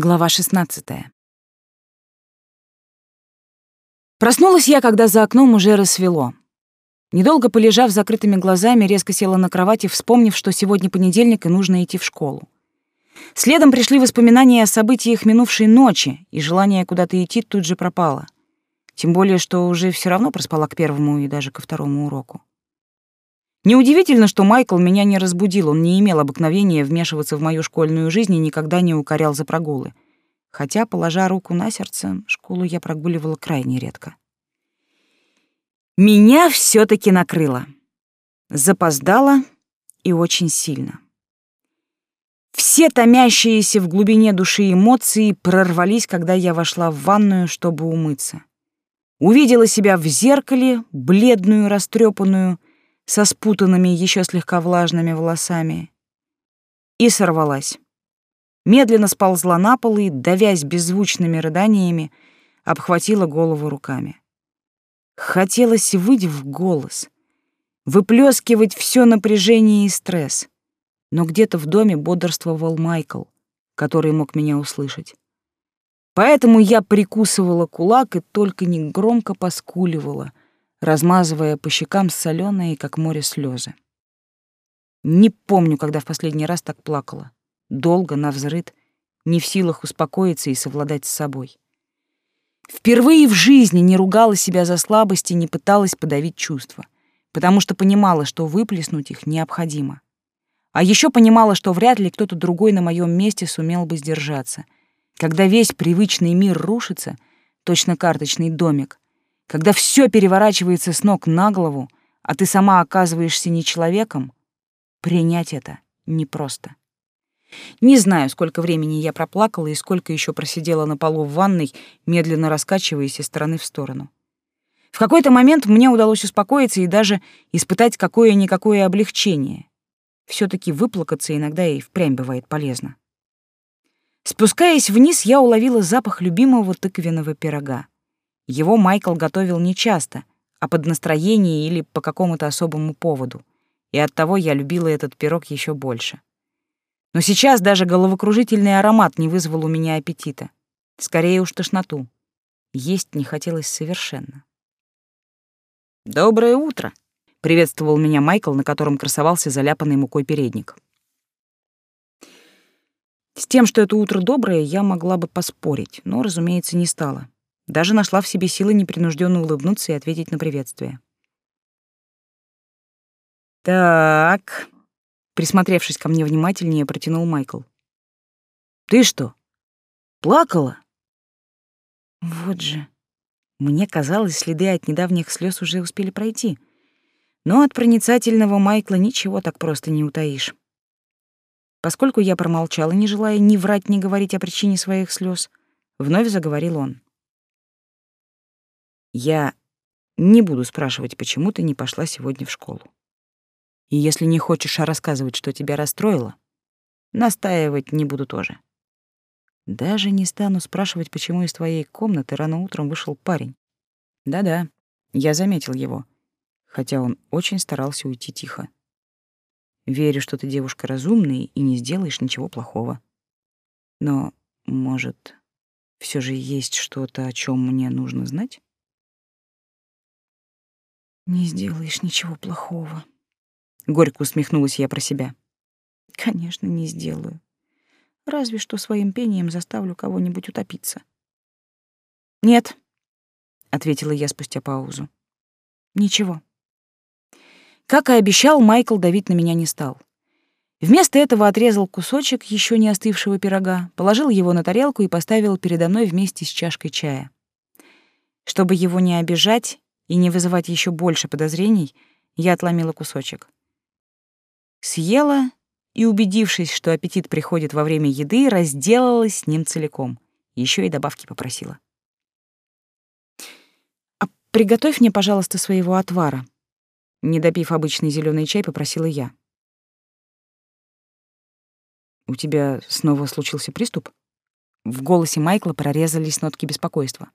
Глава 16. Проснулась я, когда за окном уже рассвело. Недолго полежав закрытыми глазами, резко села на кровати, вспомнив, что сегодня понедельник и нужно идти в школу. Следом пришли воспоминания о событиях минувшей ночи, и желание куда-то идти тут же пропало. Тем более, что уже все равно проспала к первому и даже ко второму уроку. Неудивительно, что Майкл меня не разбудил, он не имел обыкновения вмешиваться в мою школьную жизнь и никогда не укорял за прогулы. Хотя, положа руку на сердце, школу я прогуливала крайне редко. Меня все таки накрыло. Запоздала и очень сильно. Все томящиеся в глубине души эмоции прорвались, когда я вошла в ванную, чтобы умыться. Увидела себя в зеркале, бледную, растрепанную, со спутанными, еще слегка влажными волосами. И сорвалась. Медленно сползла на пол и, давясь беззвучными рыданиями, обхватила голову руками. Хотелось выйти в голос, выплескивать все напряжение и стресс. Но где-то в доме бодрствовал Майкл, который мог меня услышать. Поэтому я прикусывала кулак и только негромко поскуливала, размазывая по щекам соленые, как море, слезы. Не помню, когда в последний раз так плакала. Долго, навзрыд, не в силах успокоиться и совладать с собой. Впервые в жизни не ругала себя за слабости, не пыталась подавить чувства, потому что понимала, что выплеснуть их необходимо. А еще понимала, что вряд ли кто-то другой на моем месте сумел бы сдержаться. Когда весь привычный мир рушится, точно карточный домик, когда все переворачивается с ног на голову, а ты сама оказываешься не человеком, принять это непросто. Не знаю, сколько времени я проплакала и сколько еще просидела на полу в ванной, медленно раскачиваясь из стороны в сторону. В какой-то момент мне удалось успокоиться и даже испытать какое-никакое облегчение. все таки выплакаться иногда и впрямь бывает полезно. Спускаясь вниз, я уловила запах любимого тыквенного пирога. Его Майкл готовил нечасто, а под настроение или по какому-то особому поводу. И оттого я любила этот пирог еще больше. Но сейчас даже головокружительный аромат не вызвал у меня аппетита. Скорее уж тошноту. Есть не хотелось совершенно. «Доброе утро!» — приветствовал меня Майкл, на котором красовался заляпанный мукой передник. С тем, что это утро доброе, я могла бы поспорить, но, разумеется, не стала. Даже нашла в себе силы непринужденно улыбнуться и ответить на приветствие. «Так...» — присмотревшись ко мне внимательнее, протянул Майкл. «Ты что, плакала?» Вот же. Мне казалось, следы от недавних слез уже успели пройти. Но от проницательного Майкла ничего так просто не утаишь. Поскольку я промолчала, не желая ни врать, ни говорить о причине своих слез, вновь заговорил он. Я не буду спрашивать, почему ты не пошла сегодня в школу. И если не хочешь рассказывать, что тебя расстроило, настаивать не буду тоже. Даже не стану спрашивать, почему из твоей комнаты рано утром вышел парень. Да-да, я заметил его, хотя он очень старался уйти тихо. Верю, что ты девушка разумная и не сделаешь ничего плохого. Но, может, все же есть что-то, о чем мне нужно знать? Не сделаешь ничего плохого. Горько усмехнулась я про себя. Конечно, не сделаю. Разве что своим пением заставлю кого-нибудь утопиться. Нет, ответила я спустя паузу. Ничего. Как и обещал, Майкл давить на меня не стал. Вместо этого отрезал кусочек еще не остывшего пирога, положил его на тарелку и поставил передо мной вместе с чашкой чая. Чтобы его не обижать, и не вызывать еще больше подозрений, я отломила кусочек. Съела и, убедившись, что аппетит приходит во время еды, разделалась с ним целиком. Еще и добавки попросила. «А приготовь мне, пожалуйста, своего отвара», не допив обычный зеленый чай, попросила я. «У тебя снова случился приступ?» В голосе Майкла прорезались нотки беспокойства.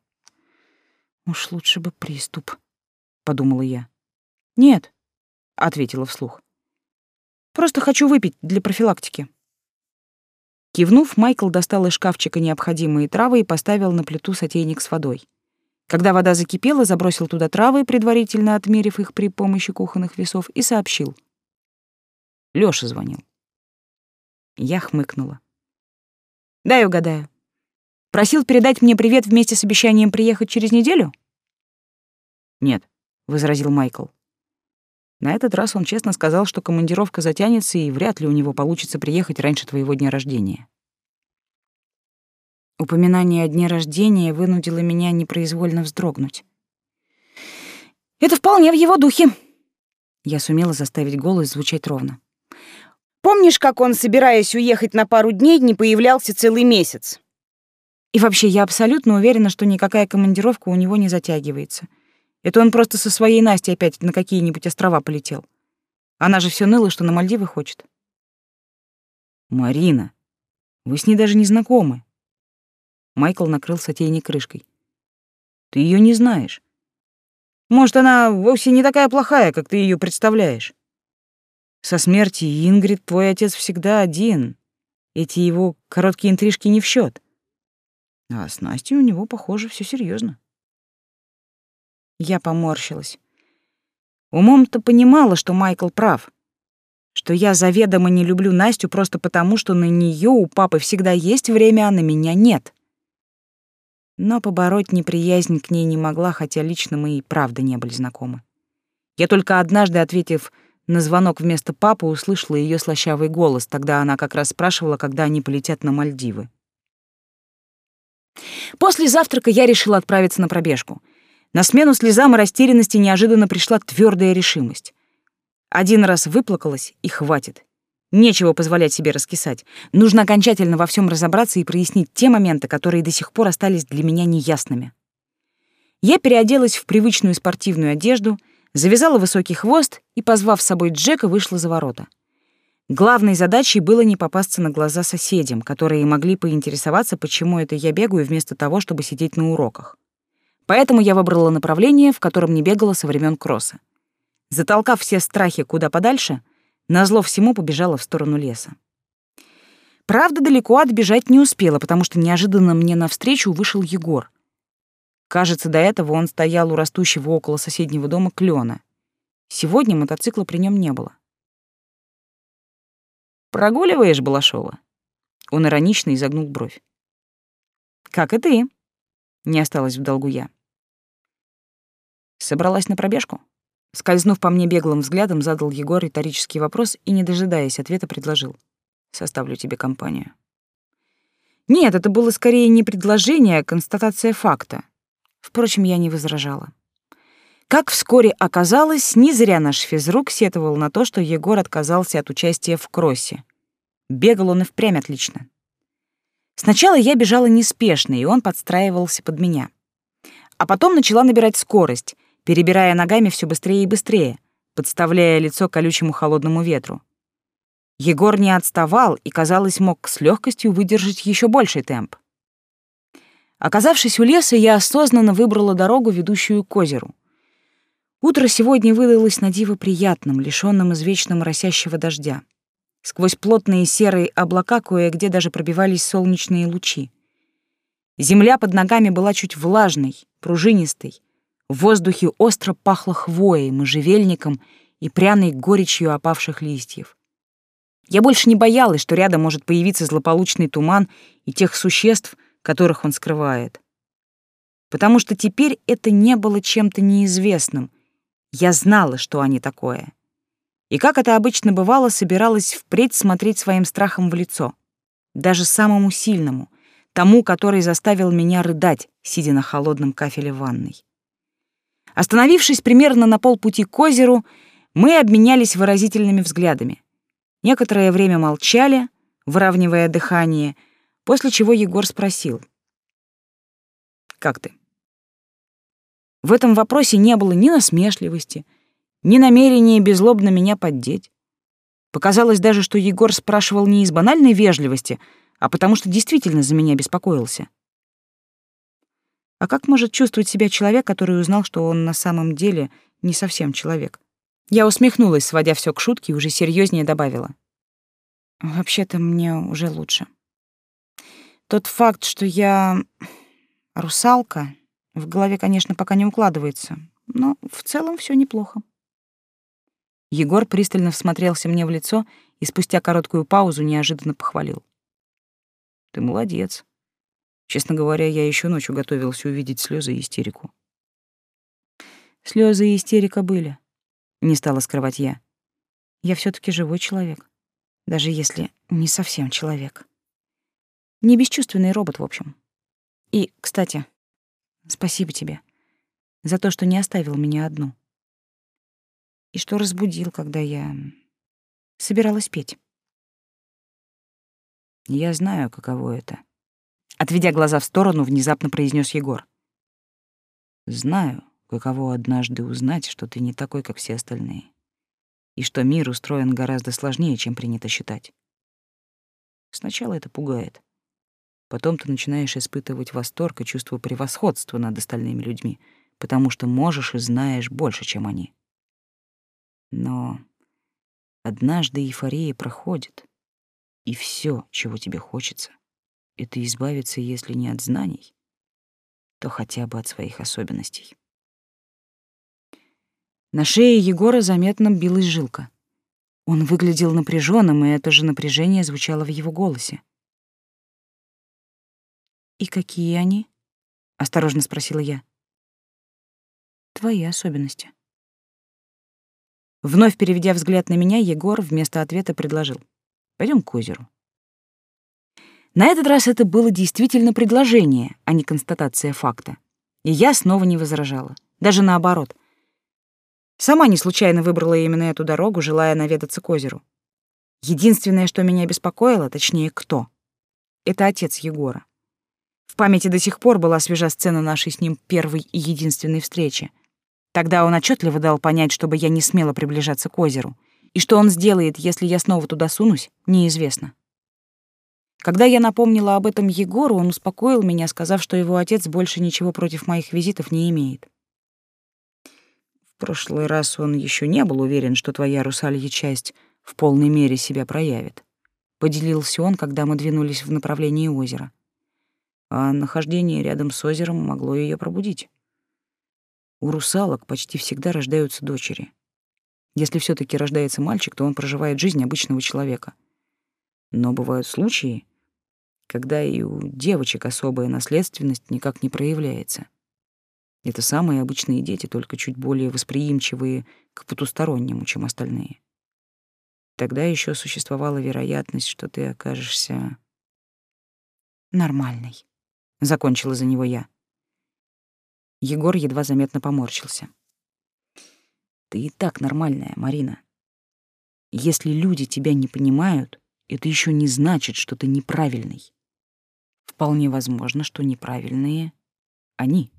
«Уж лучше бы приступ», — подумала я. «Нет», — ответила вслух. «Просто хочу выпить для профилактики». Кивнув, Майкл достал из шкафчика необходимые травы и поставил на плиту сотейник с водой. Когда вода закипела, забросил туда травы, предварительно отмерив их при помощи кухонных весов, и сообщил. Лёша звонил. Я хмыкнула. «Дай угадаю. Просил передать мне привет вместе с обещанием приехать через неделю?» «Нет», — возразил Майкл. На этот раз он честно сказал, что командировка затянется, и вряд ли у него получится приехать раньше твоего дня рождения. Упоминание о дне рождения вынудило меня непроизвольно вздрогнуть. «Это вполне в его духе!» Я сумела заставить голос звучать ровно. «Помнишь, как он, собираясь уехать на пару дней, не появлялся целый месяц?» И вообще, я абсолютно уверена, что никакая командировка у него не затягивается. Это он просто со своей Настей опять на какие-нибудь острова полетел. Она же все ныла, что на Мальдивы хочет. «Марина, вы с ней даже не знакомы», Майкл накрыл сотейник крышкой. Ты ее не знаешь. Может, она вовсе не такая плохая, как ты ее представляешь. Со смерти Ингрид твой отец всегда один. Эти его короткие интрижки не в счет. А с Настей у него, похоже, все серьезно. Я поморщилась. Умом-то понимала, что Майкл прав, что я заведомо не люблю Настю просто потому, что на нее у папы всегда есть время, а на меня нет но побороть неприязнь к ней не могла, хотя лично мы и правда не были знакомы. Я только однажды, ответив на звонок вместо папы, услышала ее слащавый голос. Тогда она как раз спрашивала, когда они полетят на Мальдивы. После завтрака я решила отправиться на пробежку. На смену слезам и растерянности неожиданно пришла твердая решимость. Один раз выплакалась, и хватит. Нечего позволять себе раскисать. Нужно окончательно во всем разобраться и прояснить те моменты, которые до сих пор остались для меня неясными. Я переоделась в привычную спортивную одежду, завязала высокий хвост и, позвав с собой Джека, вышла за ворота. Главной задачей было не попасться на глаза соседям, которые могли поинтересоваться, почему это я бегаю вместо того, чтобы сидеть на уроках. Поэтому я выбрала направление, в котором не бегала со времен кросса. Затолкав все страхи куда подальше — Назло всему побежала в сторону леса. Правда, далеко отбежать не успела, потому что неожиданно мне навстречу вышел Егор. Кажется, до этого он стоял у растущего около соседнего дома клена. Сегодня мотоцикла при нем не было. «Прогуливаешь, Балашова?» Он иронично изогнул бровь. «Как и ты», — не осталось в долгу я. Собралась на пробежку? Скользнув по мне беглым взглядом, задал Егор риторический вопрос и, не дожидаясь ответа, предложил. «Составлю тебе компанию». Нет, это было скорее не предложение, а констатация факта. Впрочем, я не возражала. Как вскоре оказалось, не зря наш физрук сетовал на то, что Егор отказался от участия в кроссе. Бегал он и впрямь отлично. Сначала я бежала неспешно, и он подстраивался под меня. А потом начала набирать скорость, перебирая ногами все быстрее и быстрее, подставляя лицо колючему холодному ветру. Егор не отставал и, казалось, мог с легкостью выдержать еще больший темп. Оказавшись у леса, я осознанно выбрала дорогу, ведущую к озеру. Утро сегодня выдалось на диво приятным, лишённым извечно моросящего дождя. Сквозь плотные серые облака кое-где даже пробивались солнечные лучи. Земля под ногами была чуть влажной, пружинистой, в воздухе остро пахло хвоей, можжевельником и пряной горечью опавших листьев. Я больше не боялась, что рядом может появиться злополучный туман и тех существ, которых он скрывает. Потому что теперь это не было чем-то неизвестным. Я знала, что они такое. И как это обычно бывало, собиралась впредь смотреть своим страхом в лицо. Даже самому сильному, тому, который заставил меня рыдать, сидя на холодном кафеле ванной. Остановившись примерно на полпути к озеру, мы обменялись выразительными взглядами. Некоторое время молчали, выравнивая дыхание, после чего Егор спросил. «Как ты?» В этом вопросе не было ни насмешливости, ни намерения беззлобно меня поддеть. Показалось даже, что Егор спрашивал не из банальной вежливости, а потому что действительно за меня беспокоился. А как может чувствовать себя человек, который узнал, что он на самом деле не совсем человек? Я усмехнулась, сводя все к шутке, и уже серьезнее добавила. Вообще-то мне уже лучше. Тот факт, что я русалка, в голове, конечно, пока не укладывается, но в целом все неплохо. Егор пристально всмотрелся мне в лицо и спустя короткую паузу неожиданно похвалил. «Ты молодец. Честно говоря, я еще ночью готовился увидеть слезы и истерику». Слезы и истерика были, не стала скрывать я. Я все таки живой человек, даже если не совсем человек. Не бесчувственный робот, в общем. И, кстати, спасибо тебе за то, что не оставил меня одну. И что разбудил, когда я собиралась петь. Я знаю, каково это. Отведя глаза в сторону, внезапно произнес Егор. Знаю, каково однажды узнать, что ты не такой, как все остальные, и что мир устроен гораздо сложнее, чем принято считать. Сначала это пугает. Потом ты начинаешь испытывать восторг и чувство превосходства над остальными людьми, потому что можешь и знаешь больше, чем они. Но однажды эйфория проходит, и все, чего тебе хочется, это избавиться, если не от знаний, то хотя бы от своих особенностей. На шее Егора заметно билась жилка. Он выглядел напряженным, и это же напряжение звучало в его голосе. «И какие они?» — осторожно спросила я. «Твои особенности». Вновь переведя взгляд на меня, Егор вместо ответа предложил. Пойдем к озеру». На этот раз это было действительно предложение, а не констатация факта. И я снова не возражала. Даже наоборот — Сама не случайно выбрала именно эту дорогу, желая наведаться к озеру. Единственное, что меня беспокоило, точнее, кто? Это отец Егора. В памяти до сих пор была свежа сцена нашей с ним первой и единственной встречи. Тогда он отчетливо дал понять, чтобы я не смела приближаться к озеру. И что он сделает, если я снова туда сунусь, неизвестно. Когда я напомнила об этом Егору, он успокоил меня, сказав, что его отец больше ничего против моих визитов не имеет прошлый раз он еще не был уверен, что твоя русалья часть в полной мере себя проявит. Поделился он, когда мы двинулись в направлении озера. А нахождение рядом с озером могло ее пробудить. У русалок почти всегда рождаются дочери. Если все таки рождается мальчик, то он проживает жизнь обычного человека. Но бывают случаи, когда и у девочек особая наследственность никак не проявляется. Это самые обычные дети, только чуть более восприимчивые к потустороннему, чем остальные. Тогда еще существовала вероятность, что ты окажешься нормальной. Закончила за него я. Егор едва заметно поморщился. Ты и так нормальная, Марина. Если люди тебя не понимают, это еще не значит, что ты неправильный. Вполне возможно, что неправильные они.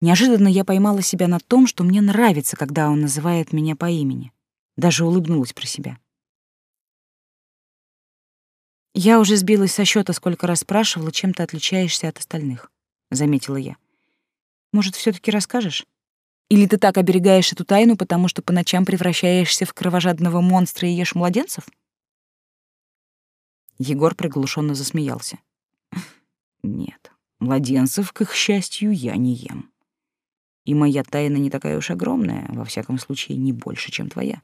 Неожиданно я поймала себя на том, что мне нравится, когда он называет меня по имени. Даже улыбнулась про себя. «Я уже сбилась со счета, сколько раз спрашивала, чем ты отличаешься от остальных», — заметила я. «Может, все таки расскажешь? Или ты так оберегаешь эту тайну, потому что по ночам превращаешься в кровожадного монстра и ешь младенцев?» Егор приглушенно засмеялся. «Нет, младенцев, к их счастью, я не ем. И моя тайна не такая уж огромная, во всяком случае, не больше, чем твоя.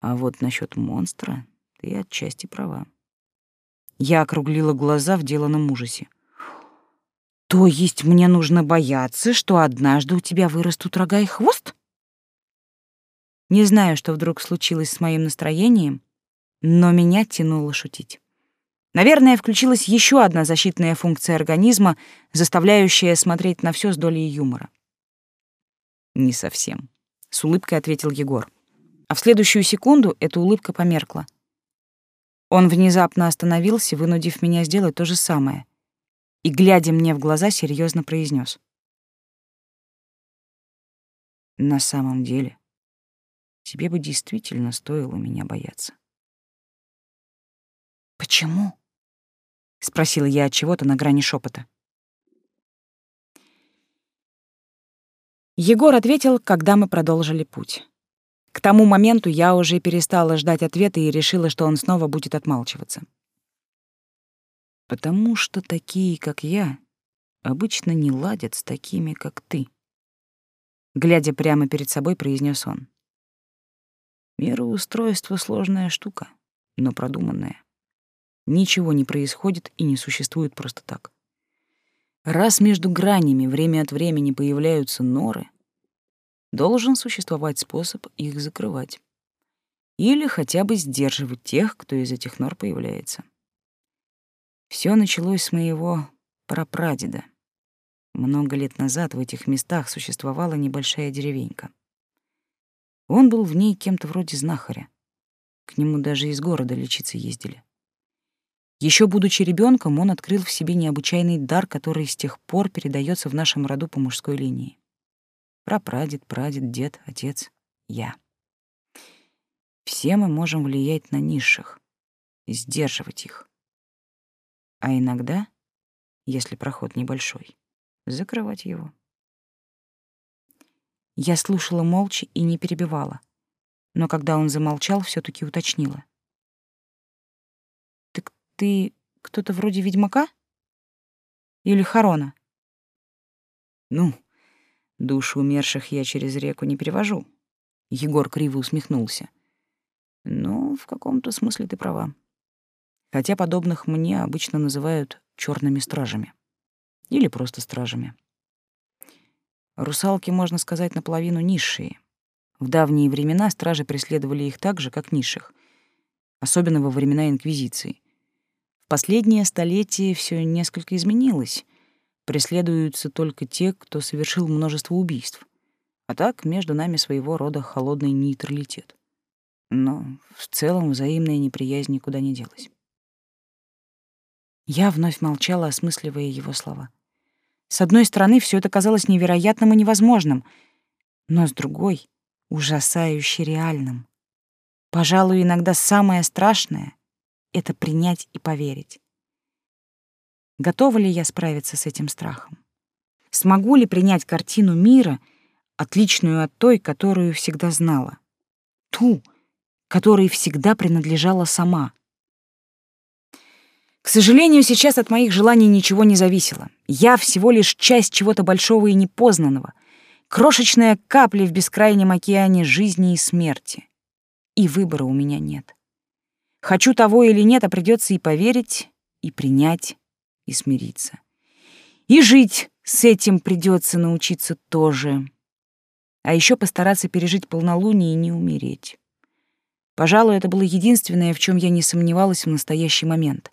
А вот насчет монстра ты отчасти права. Я округлила глаза в деланном ужасе. То есть мне нужно бояться, что однажды у тебя вырастут рога и хвост? Не знаю, что вдруг случилось с моим настроением, но меня тянуло шутить. Наверное, включилась еще одна защитная функция организма, заставляющая смотреть на все с долей юмора. Не совсем, с улыбкой ответил Егор. А в следующую секунду эта улыбка померкла. Он внезапно остановился, вынудив меня сделать то же самое. И, глядя мне в глаза, серьезно произнес: На самом деле, тебе бы действительно стоило меня бояться. Почему? спросила я от чего-то на грани шепота. Егор ответил, когда мы продолжили путь. К тому моменту я уже перестала ждать ответа и решила, что он снова будет отмалчиваться. Потому что такие, как я, обычно не ладят с такими, как ты. Глядя прямо перед собой, произнес он. Мироустройство — сложная штука, но продуманная. Ничего не происходит и не существует просто так. Раз между гранями время от времени появляются норы, должен существовать способ их закрывать. Или хотя бы сдерживать тех, кто из этих нор появляется. Все началось с моего прапрадеда. Много лет назад в этих местах существовала небольшая деревенька. Он был в ней кем-то вроде знахаря. К нему даже из города лечиться ездили. Еще будучи ребенком, он открыл в себе необычайный дар, который с тех пор передается в нашем роду по мужской линии. Прапрадед, прадед, дед, отец, я. Все мы можем влиять на низших, сдерживать их. А иногда, если проход небольшой, закрывать его. Я слушала молча и не перебивала, но когда он замолчал, все таки уточнила. «Так ты кто-то вроде ведьмака? Или Харона?» «Ну, душу умерших я через реку не перевожу», — Егор криво усмехнулся. «Ну, в каком-то смысле ты права хотя подобных мне обычно называют черными стражами или просто стражами. Русалки, можно сказать, наполовину низшие. В давние времена стражи преследовали их так же, как низших, особенно во времена Инквизиции. В последнее столетие все несколько изменилось. Преследуются только те, кто совершил множество убийств. А так между нами своего рода холодный нейтралитет. Но в целом взаимная неприязнь никуда не делась. Я вновь молчала, осмысливая его слова. С одной стороны, все это казалось невероятным и невозможным, но с другой — ужасающе реальным. Пожалуй, иногда самое страшное — это принять и поверить. Готова ли я справиться с этим страхом? Смогу ли принять картину мира, отличную от той, которую всегда знала? Ту, которой всегда принадлежала сама — к сожалению, сейчас от моих желаний ничего не зависело. Я всего лишь часть чего-то большого и непознанного, крошечная капля в бескрайнем океане жизни и смерти. И выбора у меня нет. Хочу того или нет, а придется и поверить, и принять, и смириться. И жить с этим придется научиться тоже. А еще постараться пережить полнолуние и не умереть. Пожалуй, это было единственное, в чем я не сомневалась в настоящий момент.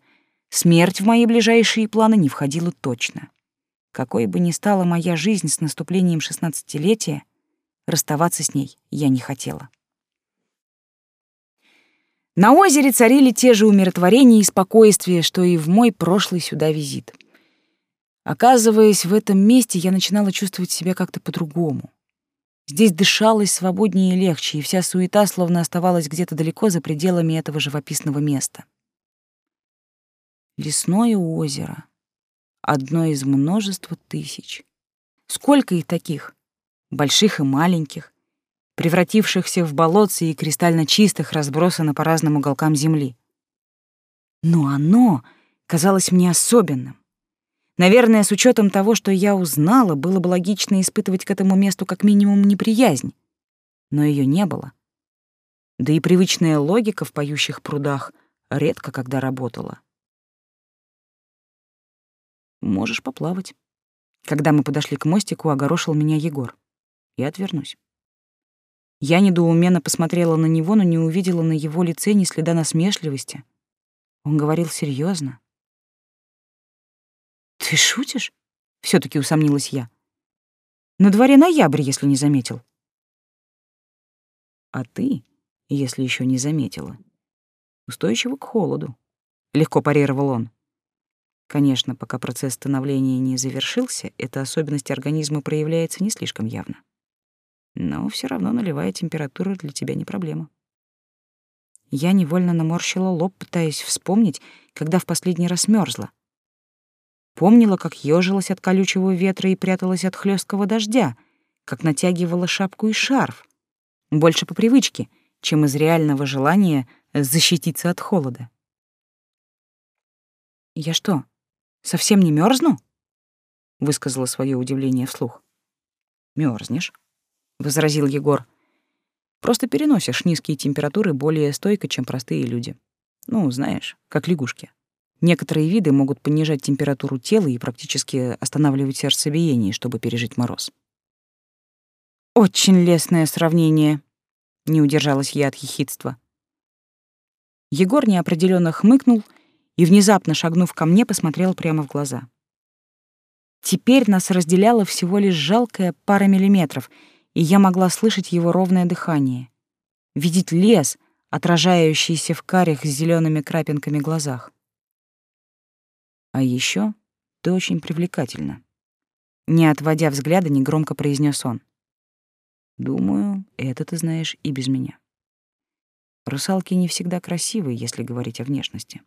Смерть в мои ближайшие планы не входила точно. Какой бы ни стала моя жизнь с наступлением шестнадцатилетия, расставаться с ней я не хотела. На озере царили те же умиротворение и спокойствие, что и в мой прошлый сюда визит. Оказываясь в этом месте, я начинала чувствовать себя как-то по-другому. Здесь дышалось свободнее и легче, и вся суета словно оставалась где-то далеко за пределами этого живописного места. Лесное озеро. Одно из множества тысяч. Сколько их таких? Больших и маленьких, превратившихся в болотцы и кристально чистых, разбросано по разным уголкам земли. Но оно казалось мне особенным. Наверное, с учетом того, что я узнала, было бы логично испытывать к этому месту как минимум неприязнь. Но ее не было. Да и привычная логика в поющих прудах редко когда работала. Можешь поплавать. Когда мы подошли к мостику, огорошил меня Егор. Я отвернусь. Я недоуменно посмотрела на него, но не увидела на его лице ни следа насмешливости. Он говорил серьезно. «Ты шутишь?» — все таки усомнилась я. «На дворе ноябрь, если не заметил». «А ты, если еще не заметила, устойчива к холоду», — легко парировал он. Конечно, пока процесс становления не завершился, эта особенность организма проявляется не слишком явно. Но все равно нулевая температура для тебя не проблема. Я невольно наморщила лоб, пытаясь вспомнить, когда в последний раз мерзла. Помнила, как ёжилась от колючего ветра и пряталась от хлесткого дождя, как натягивала шапку и шарф. Больше по привычке, чем из реального желания защититься от холода. Я что, Совсем не мерзну? высказала свое удивление вслух. Мерзнешь, возразил Егор. Просто переносишь низкие температуры более стойко, чем простые люди. Ну, знаешь, как лягушки. Некоторые виды могут понижать температуру тела и практически останавливать сердцебиение, чтобы пережить мороз. Очень лестное сравнение, не удержалась я от хихидства. Егор неопределенно хмыкнул и, внезапно шагнув ко мне, посмотрел прямо в глаза. Теперь нас разделяла всего лишь жалкая пара миллиметров, и я могла слышать его ровное дыхание, видеть лес, отражающийся в карих с зелеными крапинками глазах. А еще ты очень привлекательна. Не отводя взгляда, негромко произнес он. Думаю, это ты знаешь и без меня. Русалки не всегда красивы, если говорить о внешности.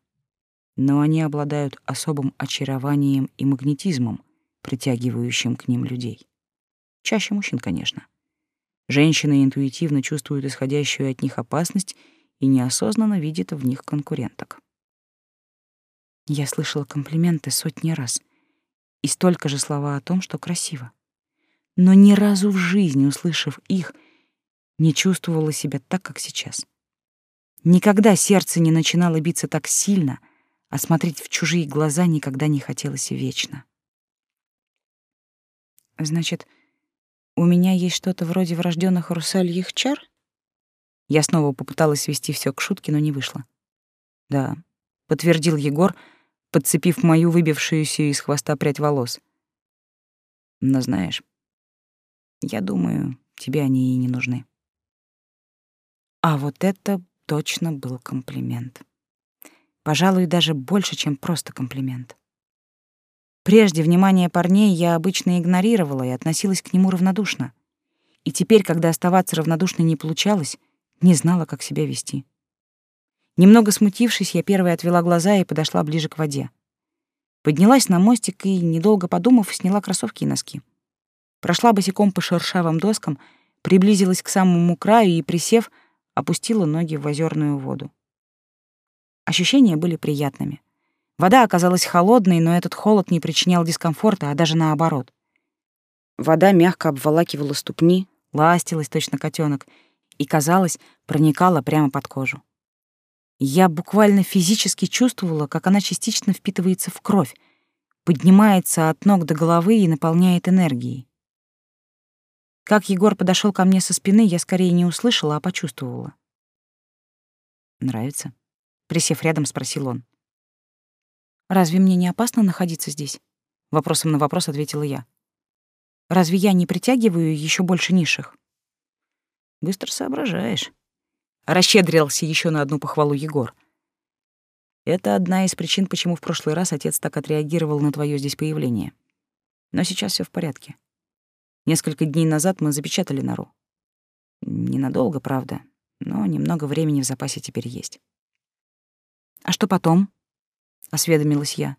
Но они обладают особым очарованием и магнетизмом, притягивающим к ним людей. Чаще мужчин, конечно. Женщины интуитивно чувствуют исходящую от них опасность и неосознанно видят в них конкуренток. Я слышала комплименты сотни раз и столько же слова о том, что красиво. Но ни разу в жизни, услышав их, не чувствовала себя так, как сейчас. Никогда сердце не начинало биться так сильно, а смотреть в чужие глаза никогда не хотелось вечно. Значит, у меня есть что-то вроде врожденных русальих чар? Я снова попыталась свести все к шутке, но не вышло. Да, подтвердил Егор, подцепив мою выбившуюся из хвоста прядь волос. Но знаешь, я думаю, тебе они и не нужны. А вот это точно был комплимент. Пожалуй, даже больше, чем просто комплимент. Прежде внимание парней я обычно игнорировала и относилась к нему равнодушно. И теперь, когда оставаться равнодушной не получалось, не знала, как себя вести. Немного смутившись, я первой отвела глаза и подошла ближе к воде. Поднялась на мостик и, недолго подумав, сняла кроссовки и носки. Прошла босиком по шершавым доскам, приблизилась к самому краю и, присев, опустила ноги в озерную воду. Ощущения были приятными. Вода оказалась холодной, но этот холод не причинял дискомфорта, а даже наоборот. Вода мягко обволакивала ступни, ластилась точно котенок и, казалось, проникала прямо под кожу. Я буквально физически чувствовала, как она частично впитывается в кровь, поднимается от ног до головы и наполняет энергией. Как Егор подошел ко мне со спины, я скорее не услышала, а почувствовала. «Нравится?» — присев рядом, спросил он. «Разве мне не опасно находиться здесь?» — вопросом на вопрос ответила я. «Разве я не притягиваю еще больше низших?» «Быстро соображаешь», — расщедрился еще на одну похвалу Егор. «Это одна из причин, почему в прошлый раз отец так отреагировал на твое здесь появление. Но сейчас все в порядке. Несколько дней назад мы запечатали нору. Ненадолго, правда, но немного времени в запасе теперь есть. «А что потом?» — осведомилась я.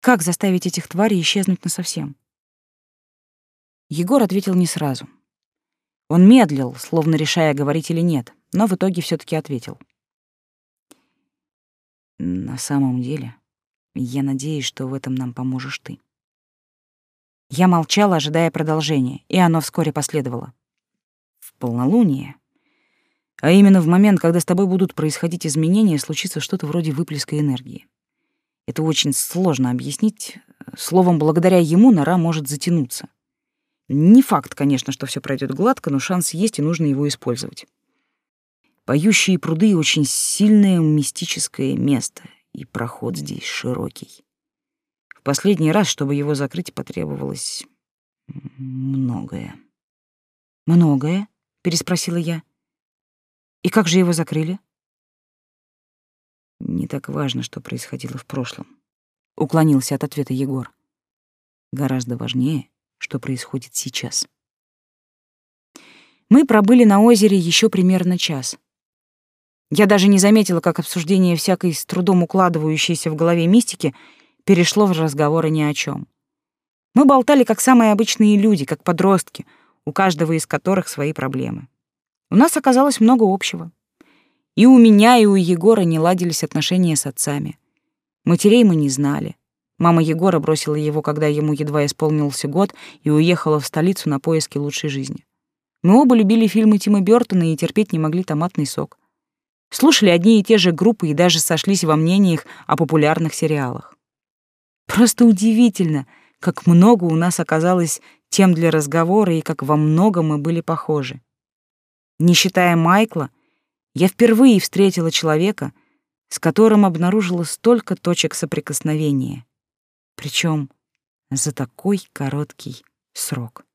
«Как заставить этих тварей исчезнуть насовсем?» Егор ответил не сразу. Он медлил, словно решая, говорить или нет, но в итоге все таки ответил. «На самом деле, я надеюсь, что в этом нам поможешь ты». Я молчала, ожидая продолжения, и оно вскоре последовало. В полнолуние, а именно в момент, когда с тобой будут происходить изменения, случится что-то вроде выплеска энергии. Это очень сложно объяснить. Словом, благодаря ему нора может затянуться. Не факт, конечно, что все пройдет гладко, но шанс есть, и нужно его использовать. Поющие пруды — очень сильное мистическое место, и проход здесь широкий последний раз, чтобы его закрыть, потребовалось многое. «Многое?» — переспросила я. «И как же его закрыли?» «Не так важно, что происходило в прошлом», — уклонился от ответа Егор. «Гораздо важнее, что происходит сейчас». Мы пробыли на озере еще примерно час. Я даже не заметила, как обсуждение всякой с трудом укладывающейся в голове мистики — перешло в разговоры ни о чем. Мы болтали как самые обычные люди, как подростки, у каждого из которых свои проблемы. У нас оказалось много общего. И у меня, и у Егора не ладились отношения с отцами. Матерей мы не знали. Мама Егора бросила его, когда ему едва исполнился год, и уехала в столицу на поиски лучшей жизни. Мы оба любили фильмы Тима Бёртона и терпеть не могли томатный сок. Слушали одни и те же группы и даже сошлись во мнениях о популярных сериалах. Просто удивительно, как много у нас оказалось тем для разговора и как во многом мы были похожи. Не считая Майкла, я впервые встретила человека, с которым обнаружила столько точек соприкосновения, причем за такой короткий срок.